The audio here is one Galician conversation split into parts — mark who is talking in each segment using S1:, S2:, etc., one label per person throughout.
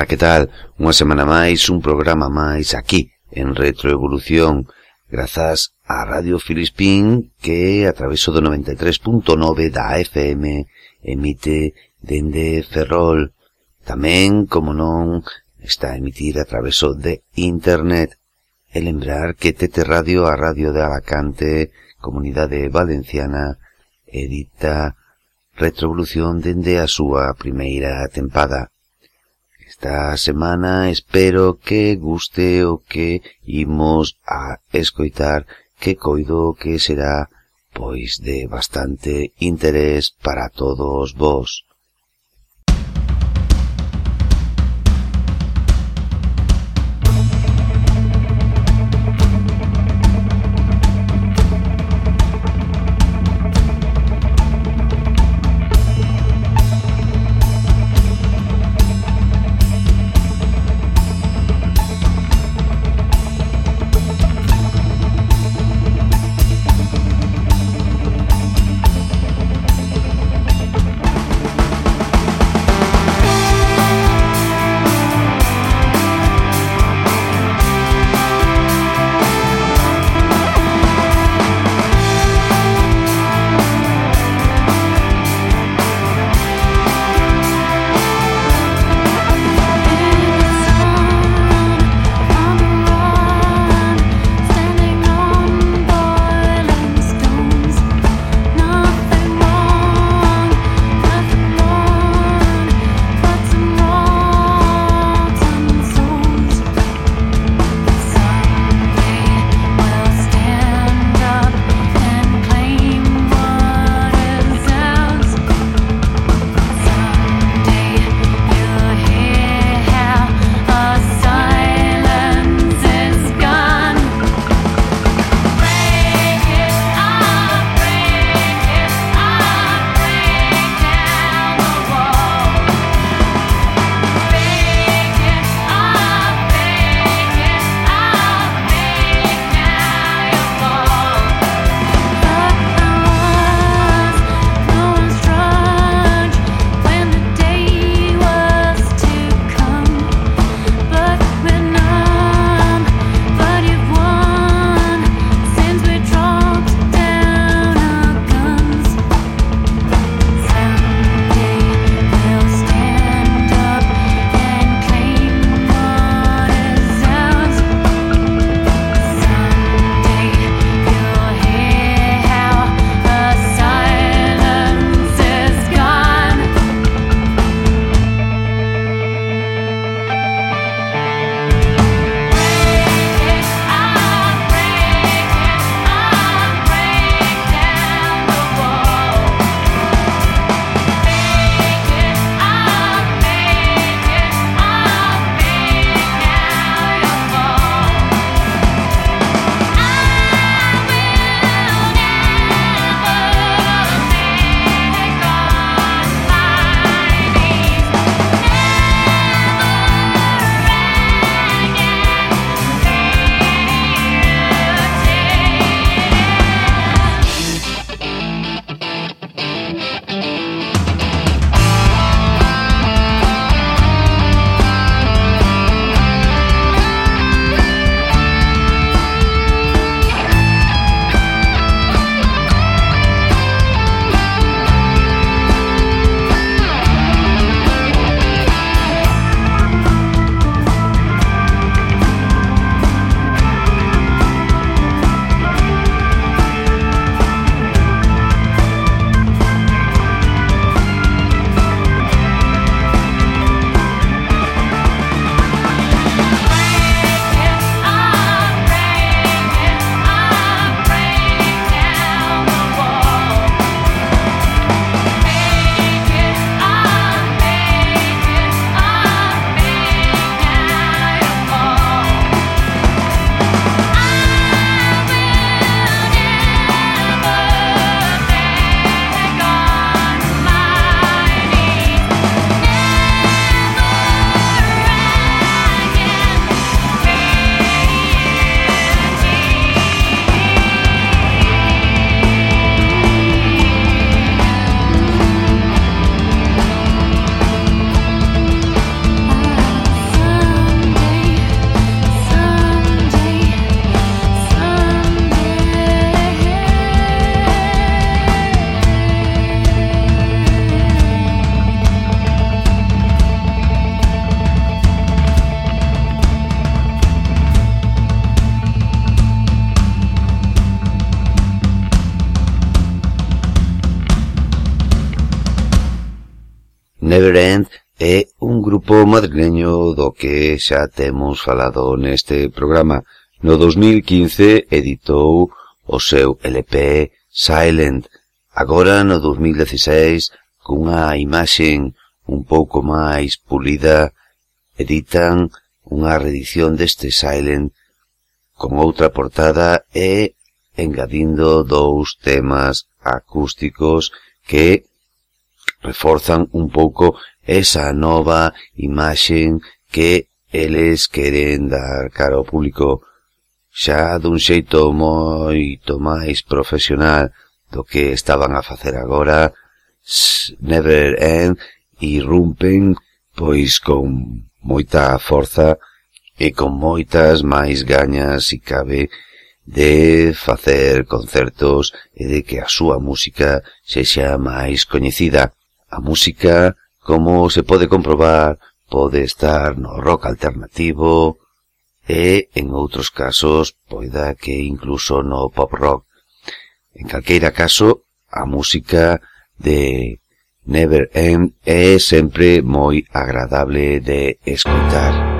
S1: Ola, que tal? Unha semana máis, un programa máis aquí, en Retroevolución, grazas a Radio Filispín que a traveso do 93.9 da FM emite dende Ferrol. Tamén, como non, está a emitir a traveso de Internet. E lembrar que Tete Radio, a radio de Alacante, Comunidade Valenciana, edita Retroevolución dende a súa primeira tempada. Esta semana espero que guste o que imos a escoitar que coido que será pois de bastante interés para todos vos. madrileño do que xa temos falado neste programa. No 2015 editou o seu LP Silent, agora no 2016 cunha imaxen un pouco máis pulida editan unha reedición deste Silent con outra portada e engadindo dous temas acústicos que reforzan un pouco esa nova imaxe que eles queren dar cara ao público xa dun xeito moito máis profesional do que estaban a facer agora Never End irrumpen pois con moita forza e con moitas máis gañas si cabe de facer concertos e de que a súa música sexa máis coñecida. A música Como se pode comprobar, pode estar no rock alternativo e, en outros casos, poida que incluso no pop rock. En calqueira caso, a música de Never End é sempre moi agradable de escutar.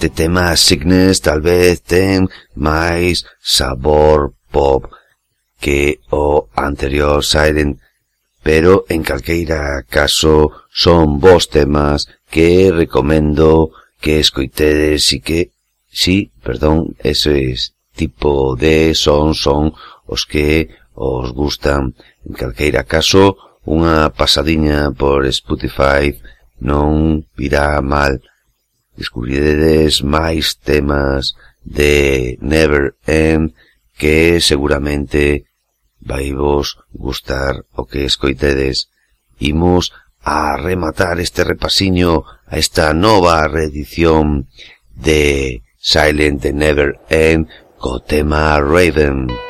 S1: Este tema Sickness tal vez ten máis sabor pop que o anterior Siren, pero en calqueira caso son vos temas que recomendo que escoitedes e que, sí, perdón, ese tipo de son son os que os gustan. En calqueira caso, unha pasadiña por Spotify non irá mal
S2: descubriredes máis temas de Never End que seguramente vai vos gustar o que escoitedes. Imos a rematar este repasiño a esta nova reedición de Silent and Never End co tema Raven. Raven.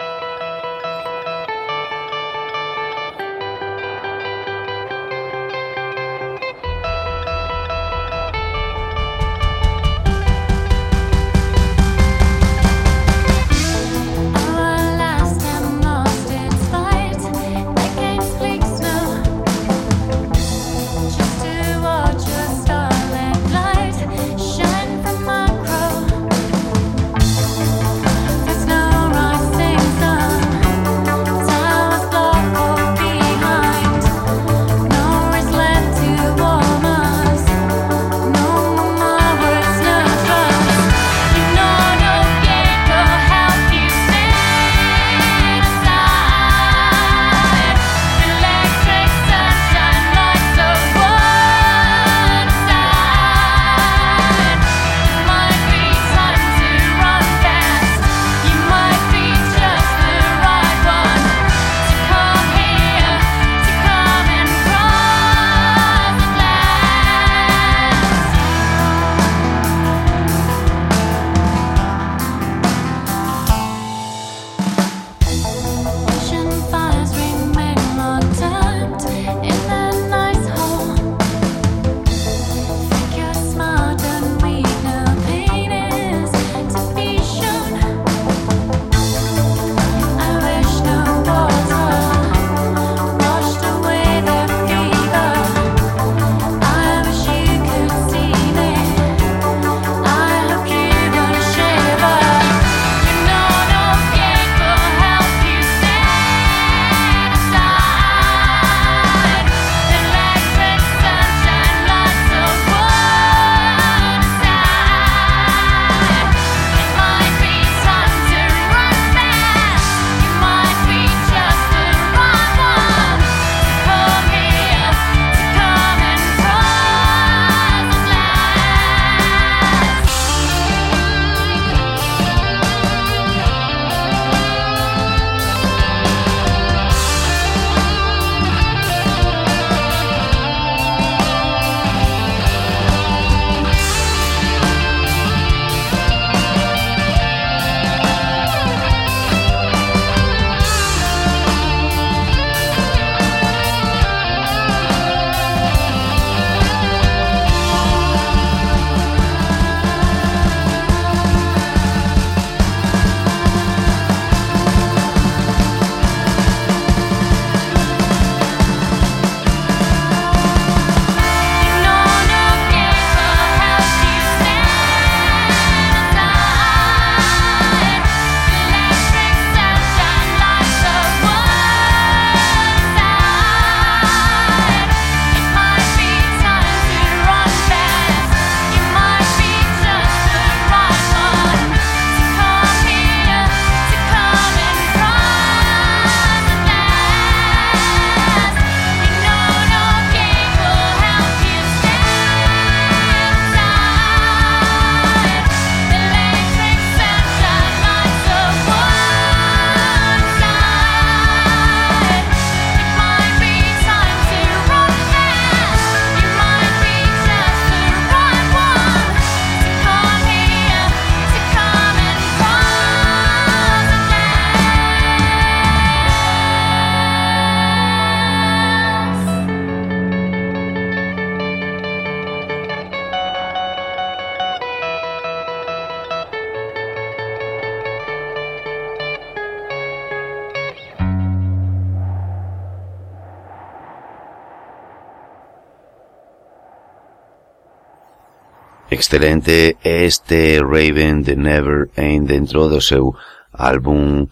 S2: excelente este Raven de Never End dentro do seu álbum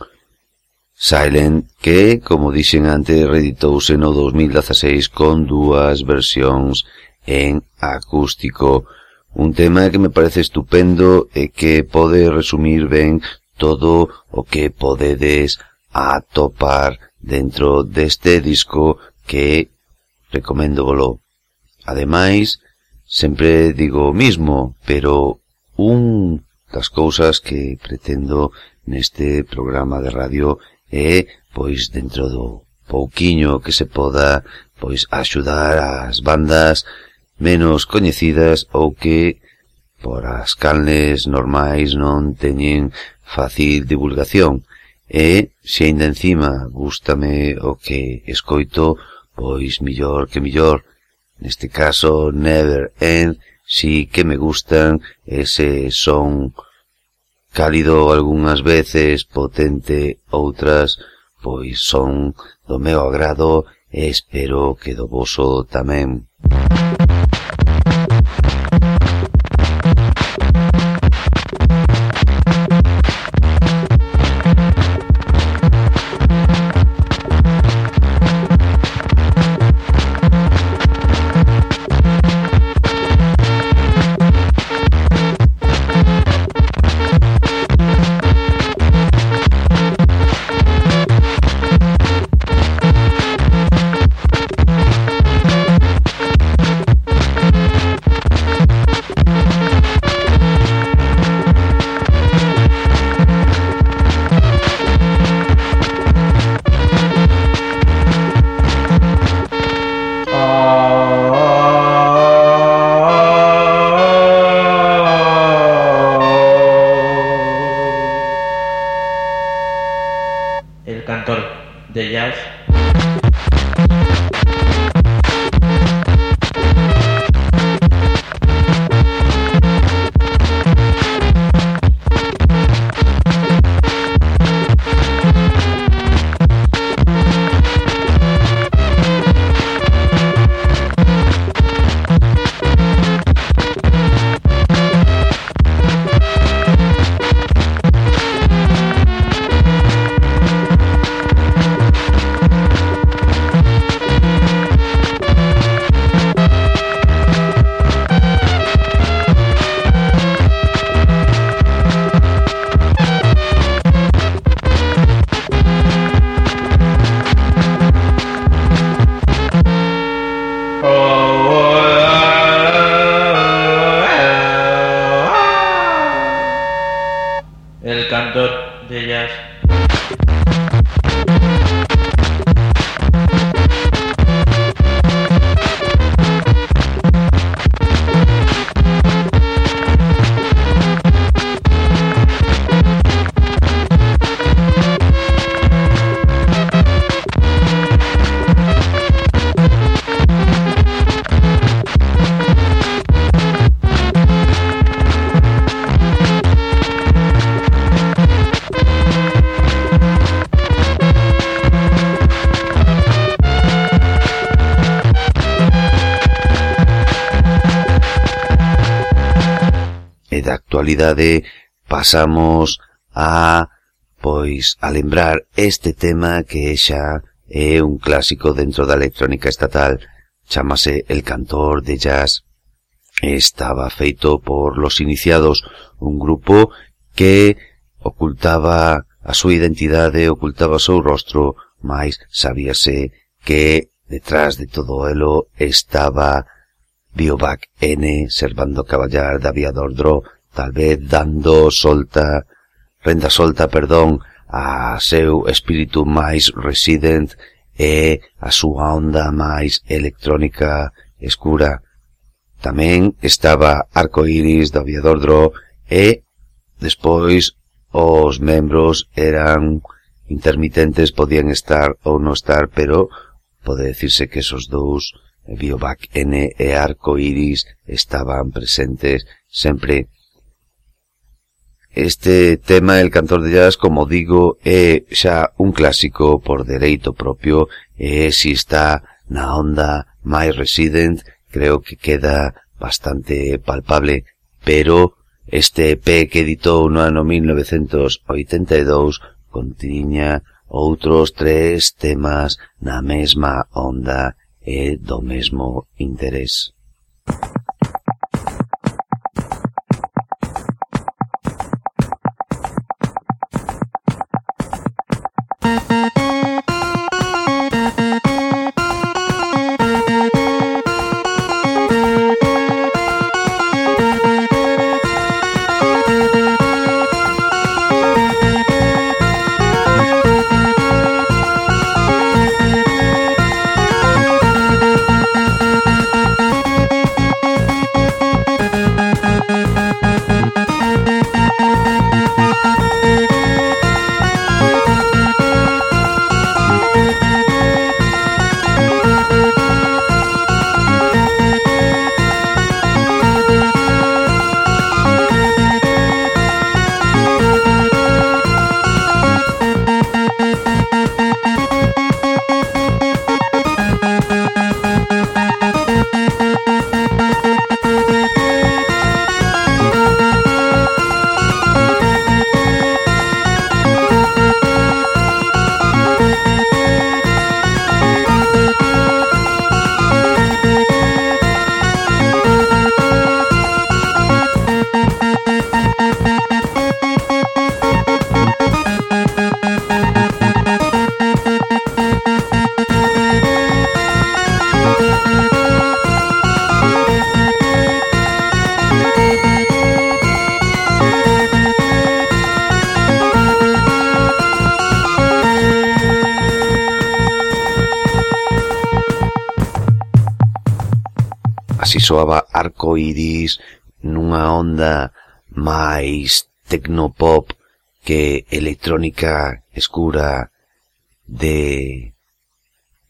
S2: Silent que, como dixen antes, reeditouse no 2016 con dúas versións en acústico. Un tema que me parece estupendo e que pode resumir ben todo o que podedes atopar dentro deste disco que recomendo volo. Ademais,
S1: Sempre digo o mismo, pero un das cousas que pretendo neste programa de radio é, pois, dentro do pouquiño que se poda, pois, axudar as bandas menos coñecidas ou que por as canles normais non teñen fácil divulgación. E, se ainda encima gustame o que escoito, pois millor que millor, Neste caso, Never End, si que me gustan ese son cálido algunhas veces, potente outras, pois son do meu agrado e espero que do voso tamén. actualidade pasamos a pois a lembrar este tema que xa é un clásico dentro da electrónica estatal. Chámase El cantor de jazz. Estaba feito por Los Iniciados, un grupo que ocultaba a súa identidade, ocultaba o seu rostro, mais sabíase que detrás de todo elo estaba Biobac N, Servando Caballar, David Ordro, tal vez dando solta, renda solta, perdón, a seu espírito máis resident e a súa onda máis electrónica escura. Tamén estaba Arcoiris do Viadordro e despois os membros eran intermitentes, podían estar ou non estar, pero pode decirse que esos dous, Biovac N e Arcoiris, estaban presentes sempre Este tema El cantor de jazz, como digo, é xa un clásico por dereito propio e si está na onda My Resident, creo que queda bastante palpable, pero este EP que editou no ano 1982 contiña outros tres temas na mesma onda e do mesmo interés. así soaba arco iris nunha onda máis tecnopop que electrónica escura de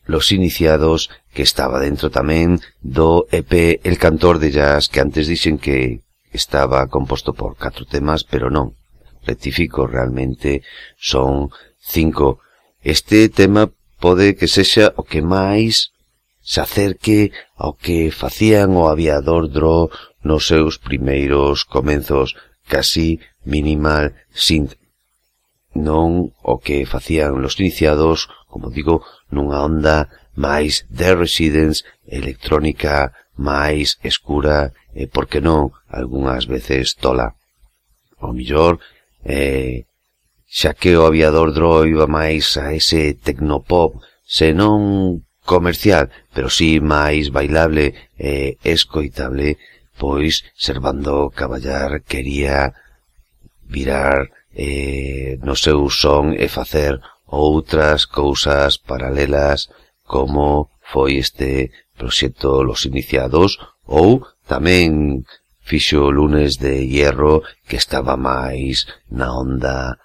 S1: los iniciados que estaba dentro tamén do EP El Cantor de Jazz que antes dixen que estaba composto por catro temas pero non, rectifico realmente son cinco. Este tema pode que sexa o que máis se acerque ao que facían o aviador Dro nos seus primeiros comenzos casi minimal synth non o que facían los iniciados, como digo, nunha onda máis de residence electrónica máis escura e, por que non, algunhas veces tola. O millor, eh, xa que o aviador dro iba máis a ese tecnopop, senón comercial, pero sí máis bailable e escoitable, pois Servando Caballar quería virar eh, no seu son e facer outras cousas paralelas como foi este proxecto Los Iniciados ou tamén fixo Lunes de Hierro que estaba máis na onda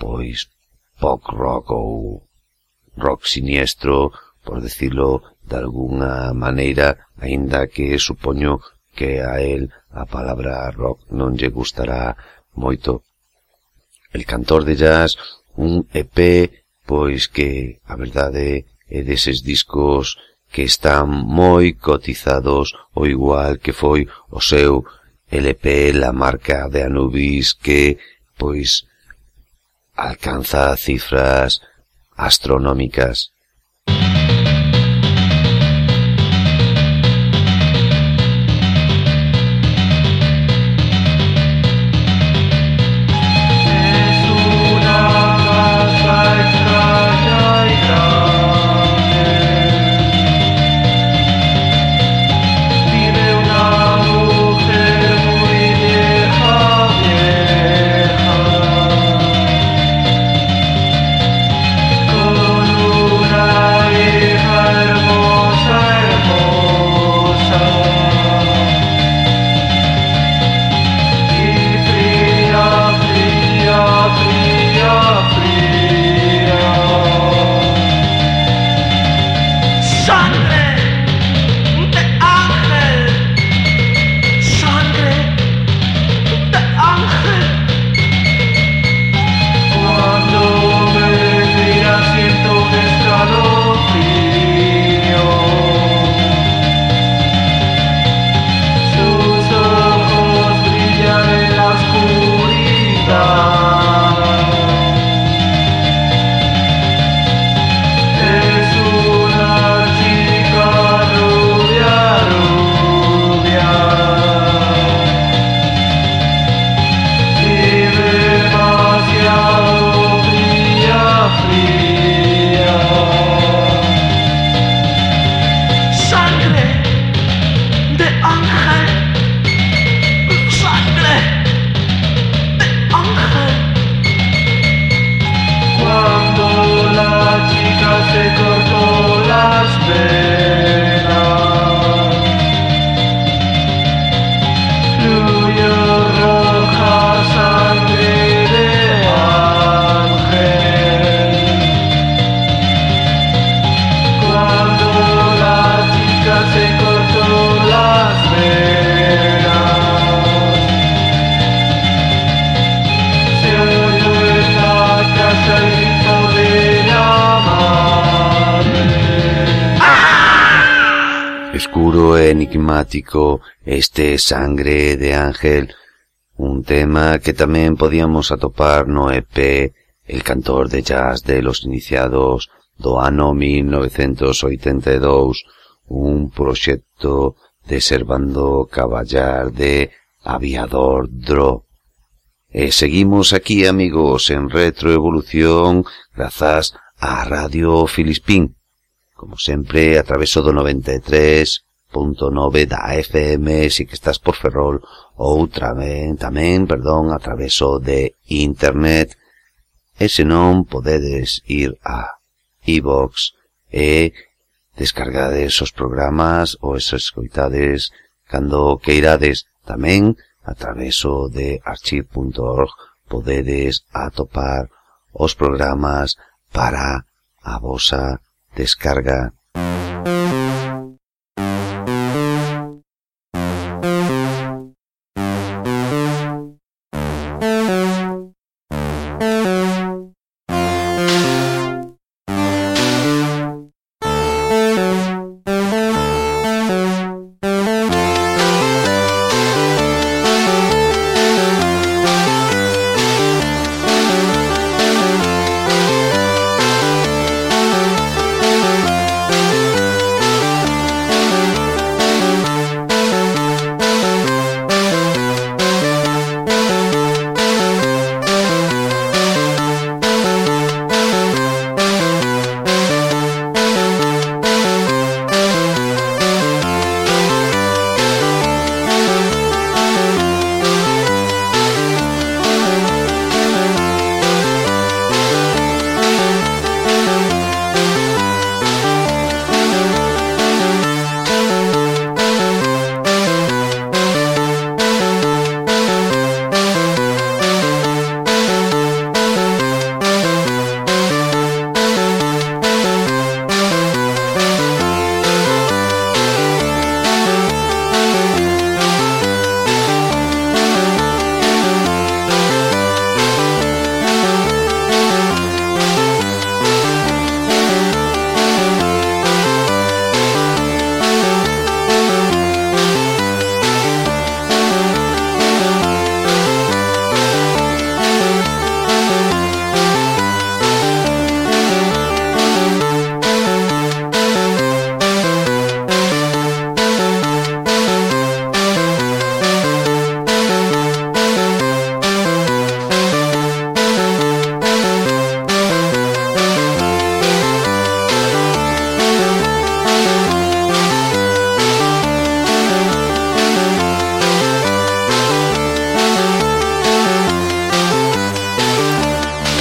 S1: pois pop rock ou rock siniestro por decirlo de alguna maneira, aínda que supoño que a el a palabra rock non lle gustará moito. El cantor de jazz, un EP, pois que a verdade é deses discos que están moi cotizados o igual que foi o seu LP la marca de Anubis que, pois, alcanza cifras astronómicas. Este Sangre de Ángel, un tema que tamén podíamos atopar no EP El cantor de jazz de los iniciados do ano 1982, un proxecto de Servando Caballar de Aviador Dro. E seguimos aquí, amigos, en retroevolución grazas a Radio Filispín, como sempre, a traveso do 93 101.9 da FM si que estás por Ferrol ou tamén, tamén, perdón, a traveso de internet. E se non podedes ir a iVox e descargades os programas ou os escoitades cando queirades. Tamén a traveso de archive.org podedes atopar os programas para a vosa descarga.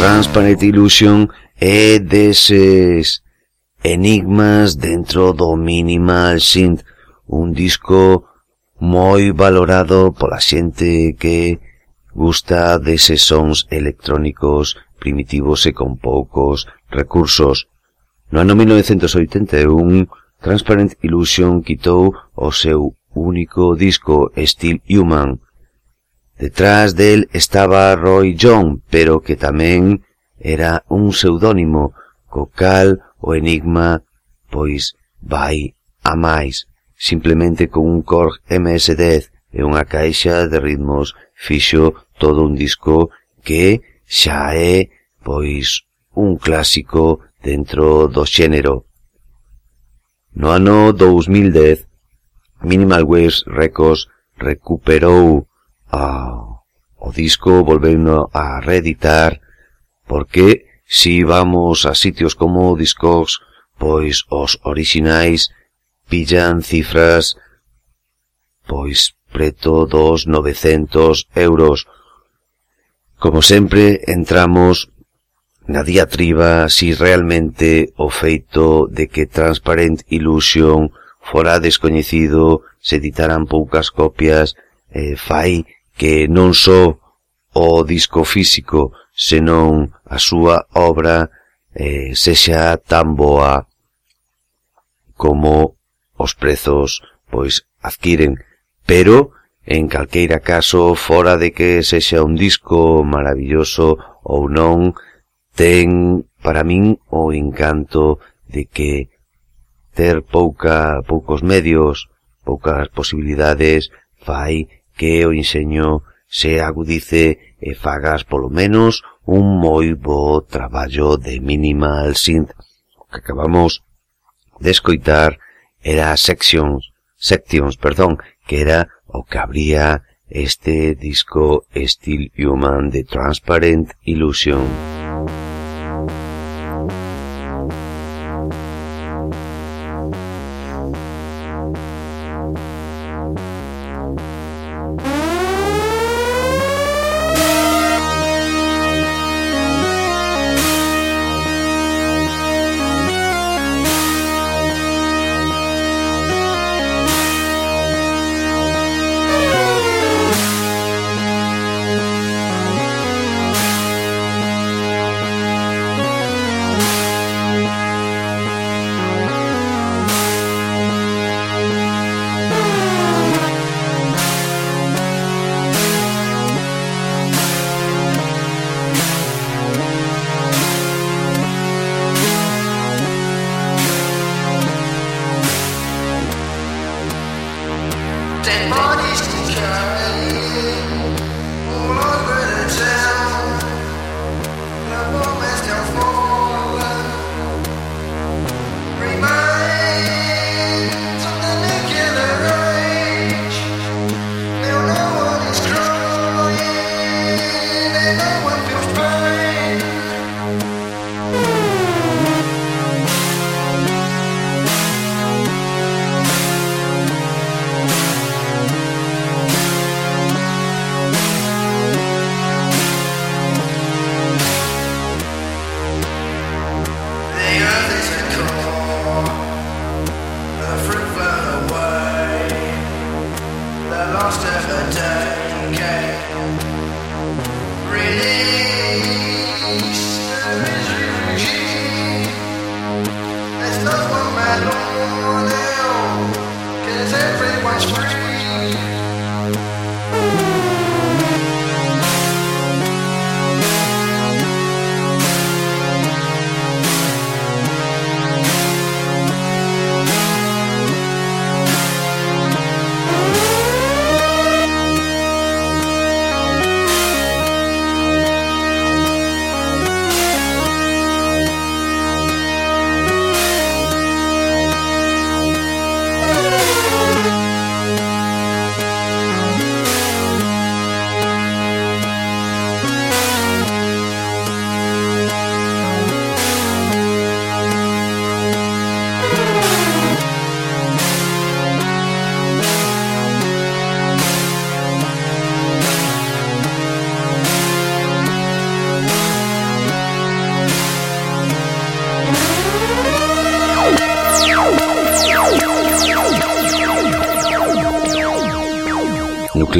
S1: Transparent Illusion é deses enigmas dentro do Minimal Synth, un disco moi valorado pola xente que gusta deses sons electrónicos primitivos e con poucos recursos. No ano 1981, Transparent Illusion quitou o seu único disco Still Human, Detrás del estaba Roy John, pero que tamén era un pseudónimo, co cal o enigma, pois, vai a máis, simplemente con un Korg MS-10 e unha caixa de ritmos fixo todo un disco que xa é, pois, un clásico dentro do xénero. No ano 2010, Minimal Waves Records recuperou a, o disco, volvendo a reeditar, porque si vamos a sitios como Discogs, pois os orixinais pillan cifras pois preto dos 900 euros. Como sempre, entramos na diatriba si realmente o feito de que Transparent Illusion fora descoñecido, se editaran poucas copias, eh, fai que non só o disco físico, senón a súa obra eh, sexa tan boa como os prezos pois adquiren, pero en calqueira caso, fora de que sexa un disco maravilloso ou non, ten para min o encanto de que ter pouca, poucos medios, poucas posibilidades, fai que o enxeño se agudice e fagas polo menos un moi bo traballo de minimal synth. O que acabamos de escoitar era a sections, sections, perdón, que era o que abría este disco Still Human de Transparent Illusion.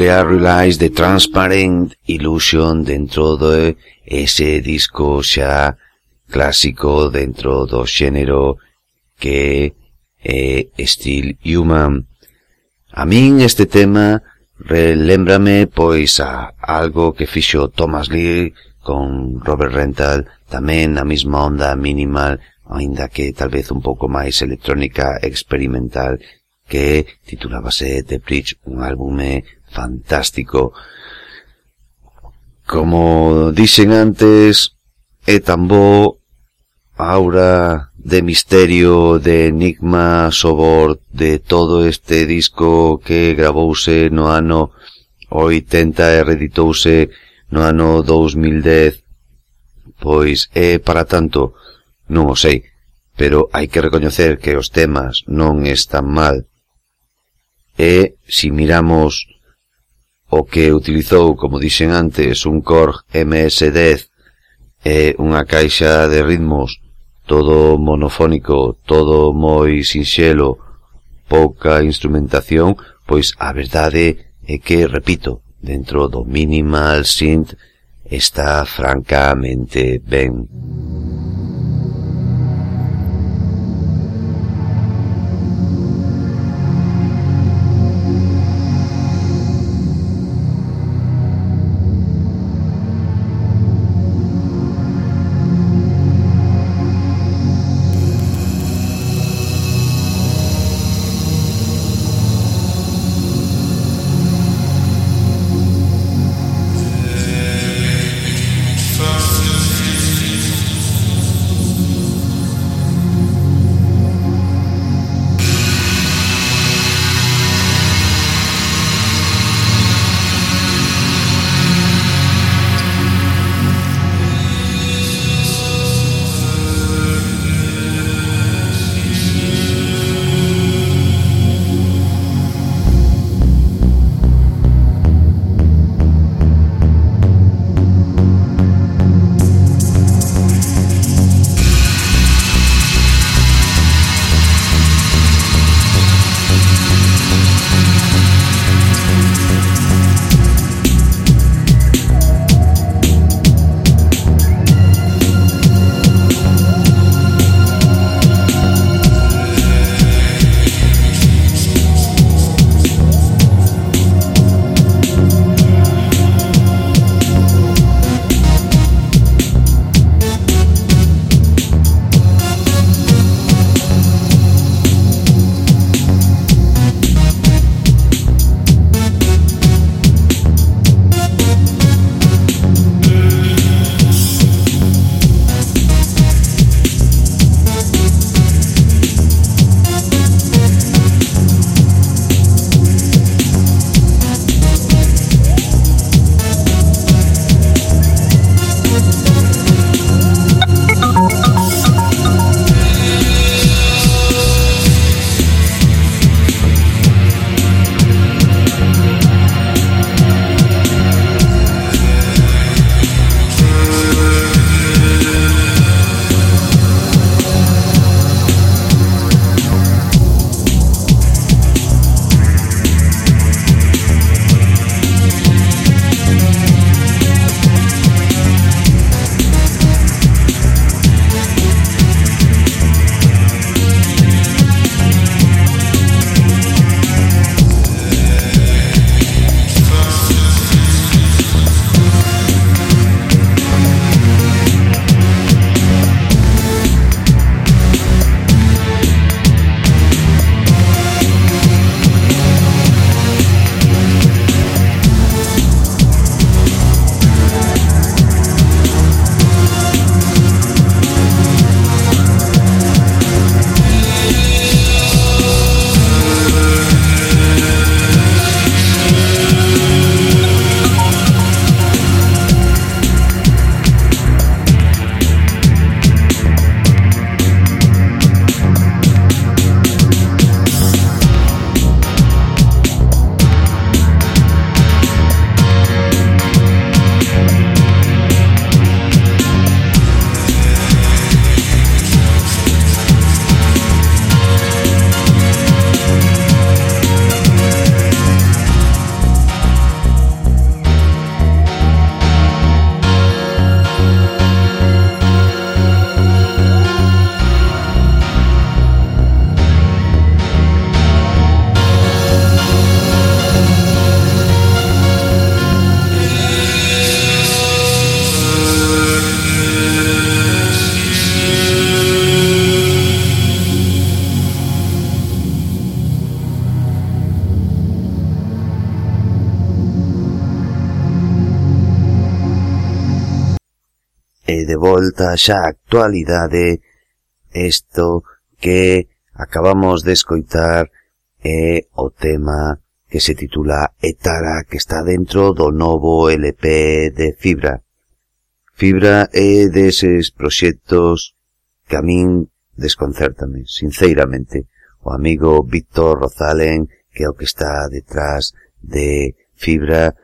S1: a Realize de Transparent Illusion dentro de ese disco xa clásico dentro do xénero que é Steel Human. A min este tema relémbrame pois a algo que fixo Thomas Lee con Robert Rental tamén na mesma onda minimal aínda que tal vez un pouco máis electrónica experimental que titulábase The Bridge, un álbume fantástico. Como dixen antes, é tan bo aura de misterio, de enigma sobor de todo este disco que gravouse no ano 80 e reditouse no ano 2010. Pois é para tanto, non o sei, pero hai que recoñecer que os temas non están mal. E, si miramos o que utilizou, como dixen antes, un Korg MS-10 e unha caixa de ritmos todo monofónico, todo moi sinxelo, pouca instrumentación, pois a verdade é que, repito, dentro do minimal synth está francamente ben. volta xa a actualidade isto que acabamos de escoitar é o tema que se titula Etara que está dentro do novo LP de Fibra. Fibra é deses proxectos que a min desconcertame, sinceramente. O amigo Víctor Rozalen, que é o que está detrás de Fibra,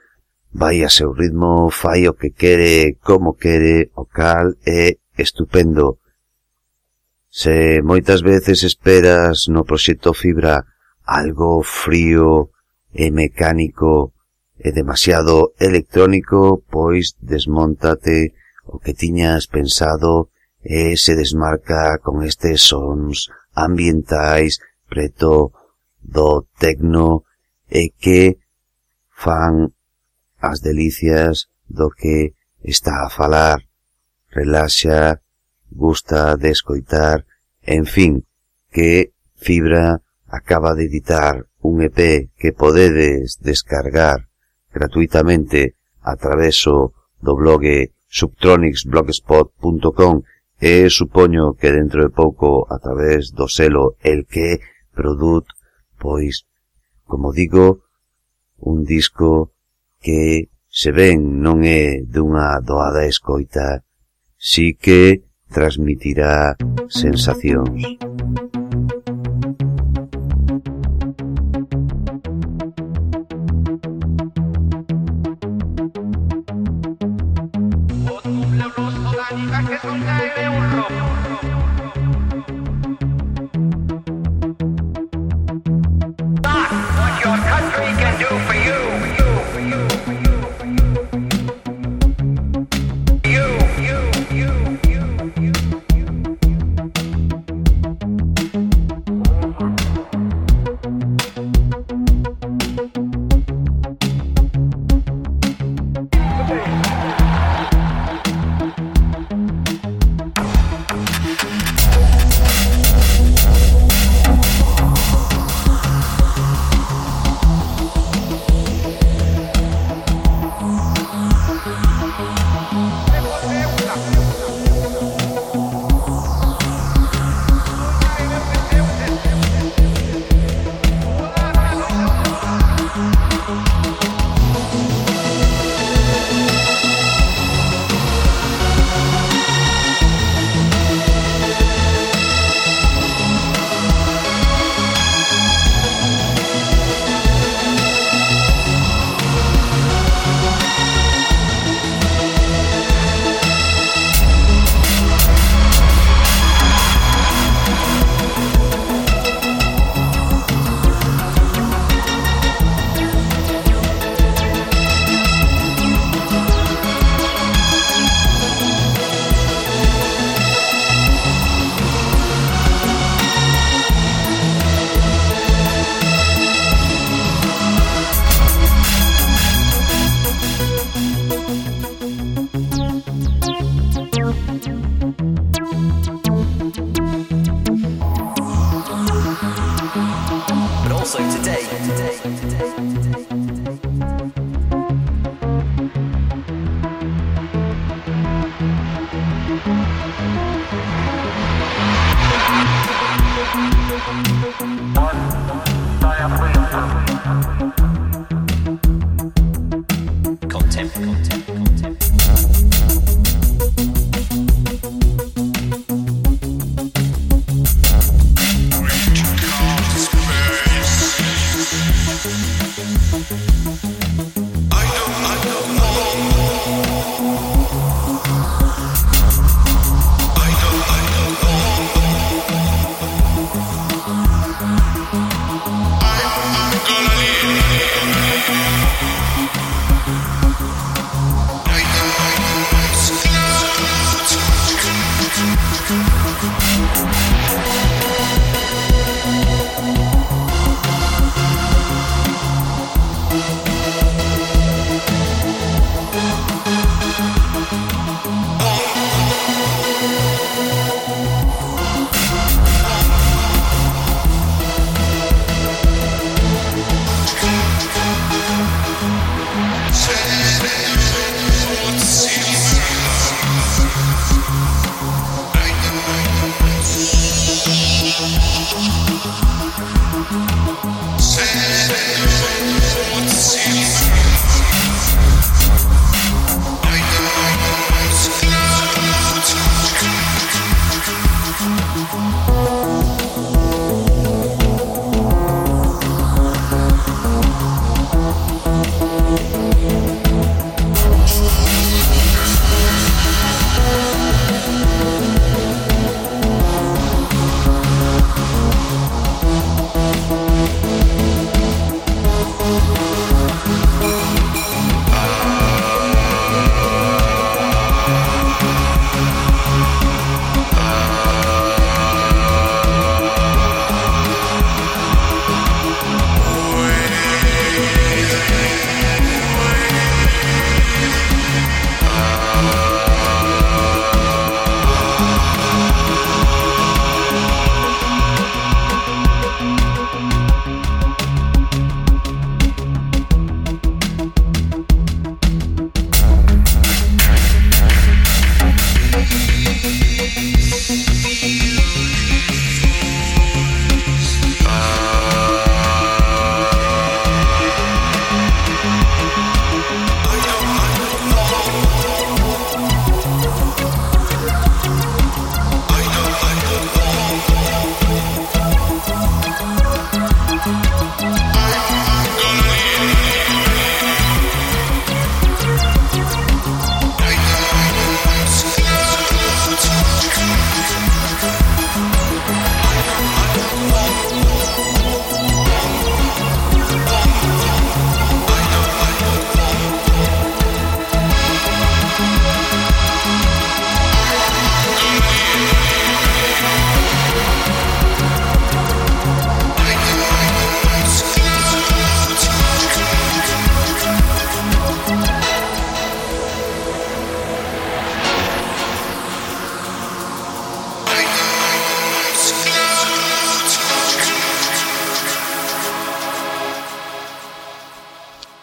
S1: vai a seu ritmo, fai o que quere, como quere, o cal é estupendo. Se moitas veces esperas no proxecto Fibra algo frío e mecánico e demasiado electrónico, pois desmontate o que tiñas pensado e se desmarca con estes sons ambientais preto do tecno e que fan as delicias do que está a falar, relaxa, gusta de escoitar, en fin, que Fibra acaba de editar un EP que podedes descargar gratuitamente a traveso do blog subtronicsblogspot.com e supoño que dentro de pouco a través do selo El que Produt, pois, como digo, un disco que, se ben non é dunha doada escoita, sí que transmitirá sensacións.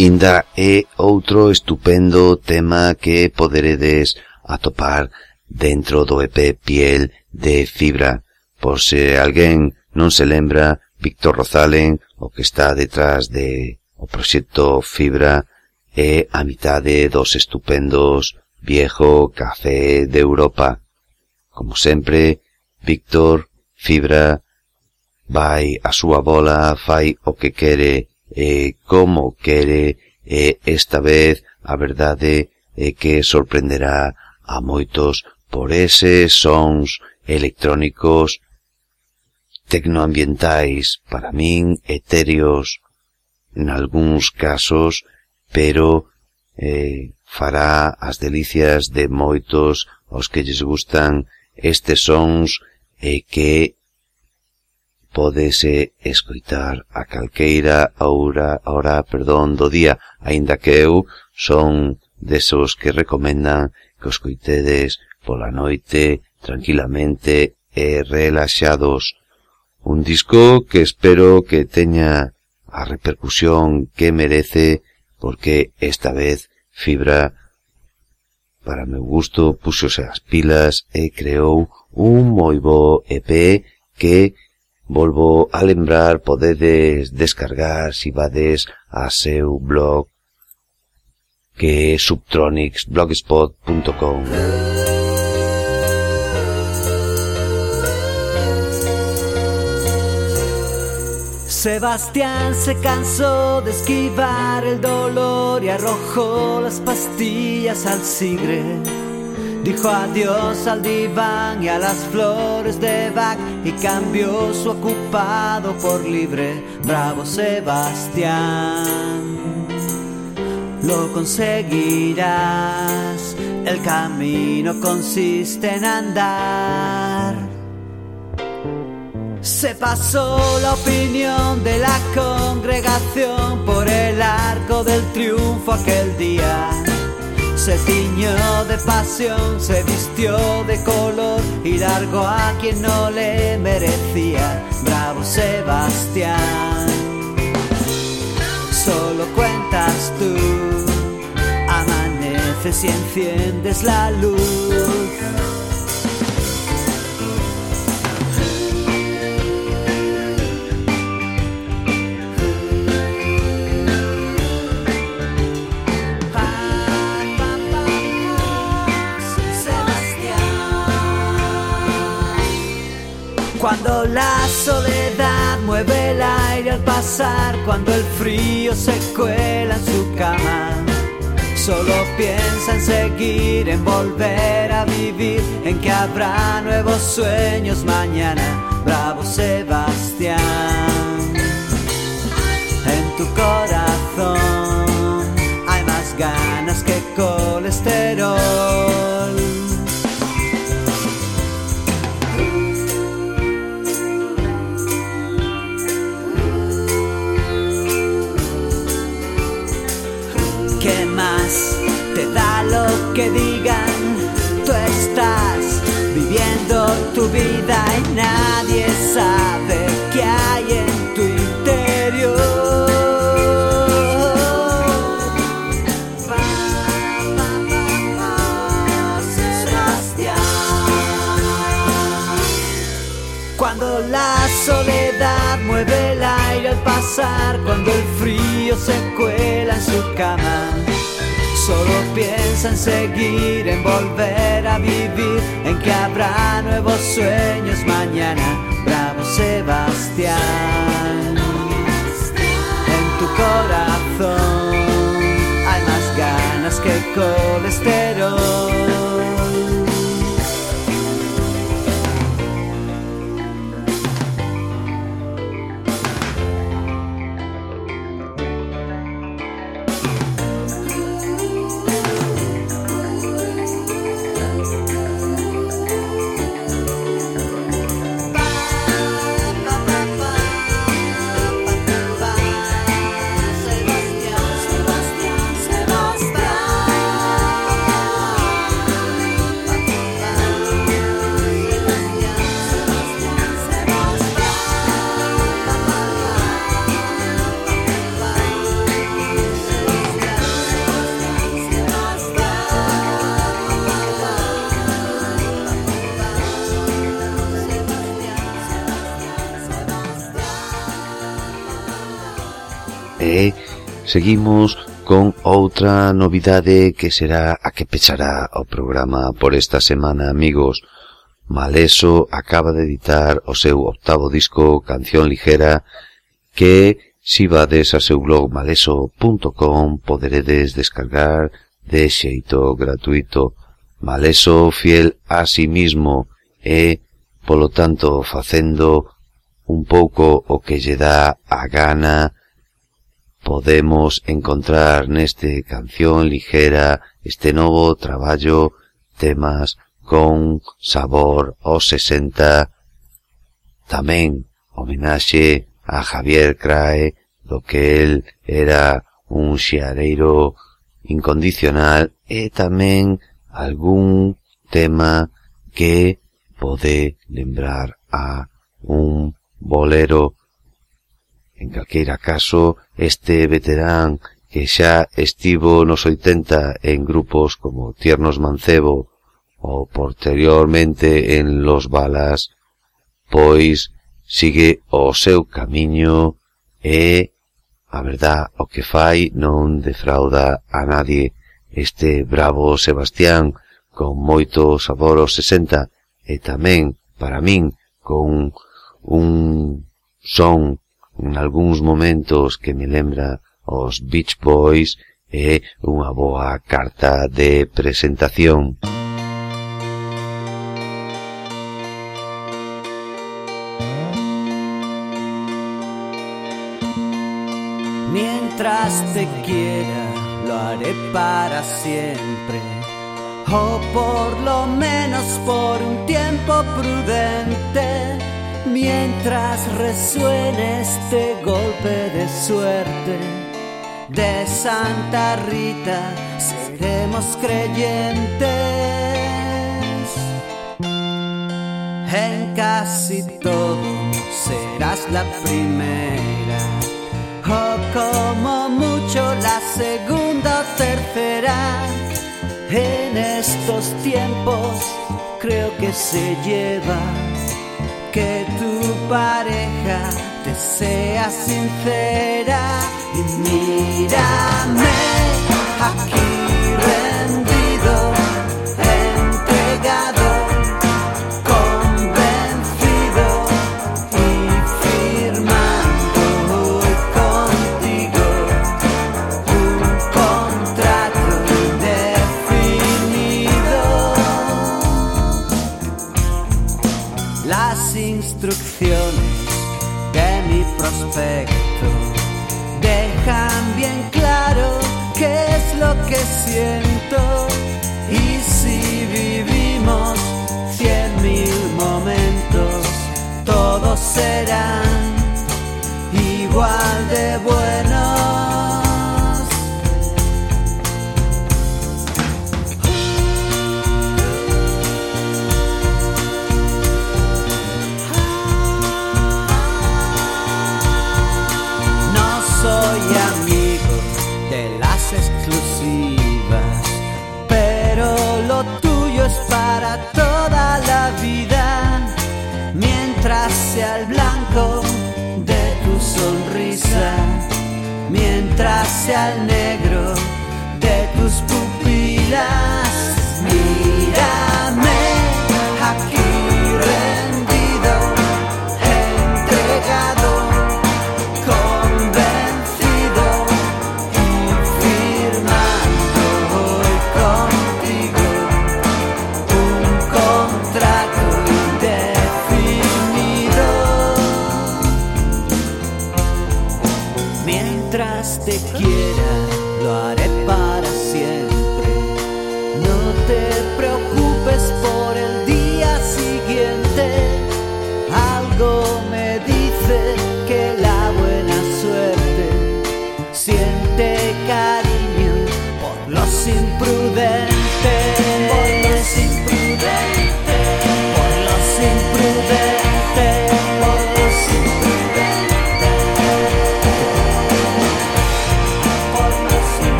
S1: Inda é outro estupendo tema que poderedes atopar dentro do EP Piel de Fibra. Por se alguén non se lembra, Víctor Rozalen, o que está detrás de o proxecto Fibra, é a mitade dos estupendos viejo café de Europa. Como sempre, Víctor Fibra vai a súa bola, fai o que quere, eh, como quere e eh, esta vez a verdade é eh, que sorprenderá a moitos por eses sons electrónicos tecnoambientais para min etéreos en algúns casos pero eh, fará as delicias de moitos os que lles gustan estes sons e eh, que Pódese escoitar a calqueira hora, hora perdón, do día, aínda que eu son desos que recomendan que os coitedes pola noite tranquilamente e relaxados. Un disco que espero que teña a repercusión que merece porque esta vez Fibra para meu gusto puxose as pilas e creou un moi bo EP que volvo a lembrar podedes descargar si vades a seu blog que é subtronicsblogspot.com
S3: Sebastián se cansó de esquivar el dolor y arrojó las pastillas al sigre. Dijo adiós al diván y a las flores de Bach y cambió su ocupado por libre. Bravo Sebastián, lo conseguirás. El camino consiste en andar se pasó la opinión de la congregación por el arco del triunfo aquel día. Se tiñó de pasión, se vistió de color y largó a quien no le merecía. Bravo Sebastián, solo cuentas tú, amaneces y enciendes la luz Cuando la soledad mueve el aire al pasar, cuando el frío se cuela en su cama, solo piensa en seguir, en volver a vivir, en que habrá nuevos sueños mañana. Bravo Sebastián, en tu corazón hay más ganas que colesterol. Que digan, tú estás viviendo tu vida y nadie sabe qué hay en tu interior. Cuando la soledad mueve el aire al pasar, cuando el frío se cuela en su cama Solo piensa en seguir, en volver a vivir, en que habrá nuevos sueños mañana. Bravo Sebastián, en tu corazón hay más ganas que colesterol.
S1: Seguimos con outra novidade que será a que pechará o programa por esta semana, amigos. Maleso acaba de editar o seu octavo disco Canción Ligera que, si vades a seu blog maleso.com, poderedes descargar de xeito gratuito. Maleso fiel a si sí mismo e, polo tanto, facendo un pouco o que lle dá a gana podemos encontrar neste Canción ligera este novo traballo temas con sabor aos 60 tamén homenaxe a Javier Crae do que el era un xeareiro incondicional e tamén algún tema que pode lembrar a un bolero. En calqueira caso, este veterán que xa estivo nos 80 en grupos como Tiernos Mancebo ou posteriormente en Los Balas, pois sigue o seu camiño e, a verdad, o que fai non defrauda a nadie. Este bravo Sebastián, con moito sabor aos 60, e tamén, para min, con un son en algúns momentos que me lembra os Beach Boys e unha boa carta de presentación.
S3: Mientras te quiera, lo haré para siempre, o por lo menos por un tiempo prudente mientras resuene este golpe de suerte de Santa Rita, seremos creyentes. En casi todo serás la primera, o como mucho la segunda o tercera. En estos tiempos creo que se lleva que tu pareja te sea sincera y mírame aquí lo que siento y si vivimos cien mil momentos todos serán igual de buenos. al negro.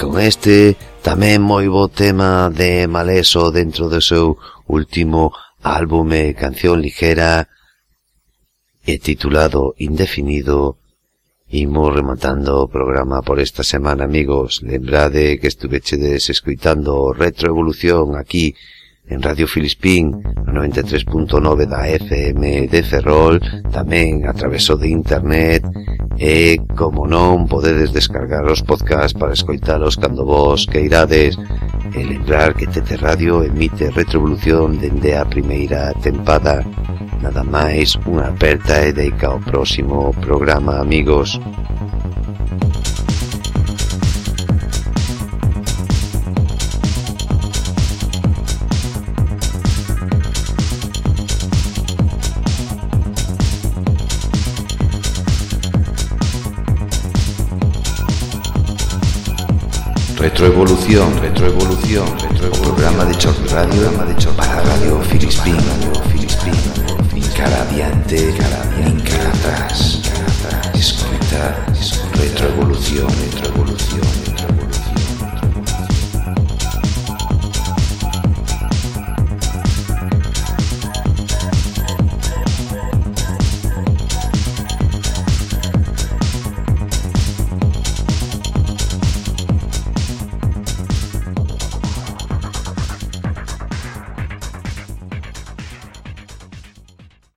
S1: con este tamén moi bo tema de Maleso dentro do seu último álbume canción ligera e titulado Indefinido Imos rematando o programa por esta semana, amigos. Lembrade que estuvechedes escuitando Retroevolución aquí en Radio Filispín no 93.9 da FM de Ferrol, tamén a traveso de internet e, como non, podedes descargar os podcast para escoitalos cando vos queirades e lembrar que Tete Radio emite retrovolución dende a primeira tempada. Nada máis, unha aperta e deica ao próximo programa, amigos. Retroevolución, retroevolución, retroevolución. Programa de Choc Radio, programa de Choc para Radio Filispín, Radio Filispín. Cara adiante, cara atrás. Escuta, retroevolución, retroevolución.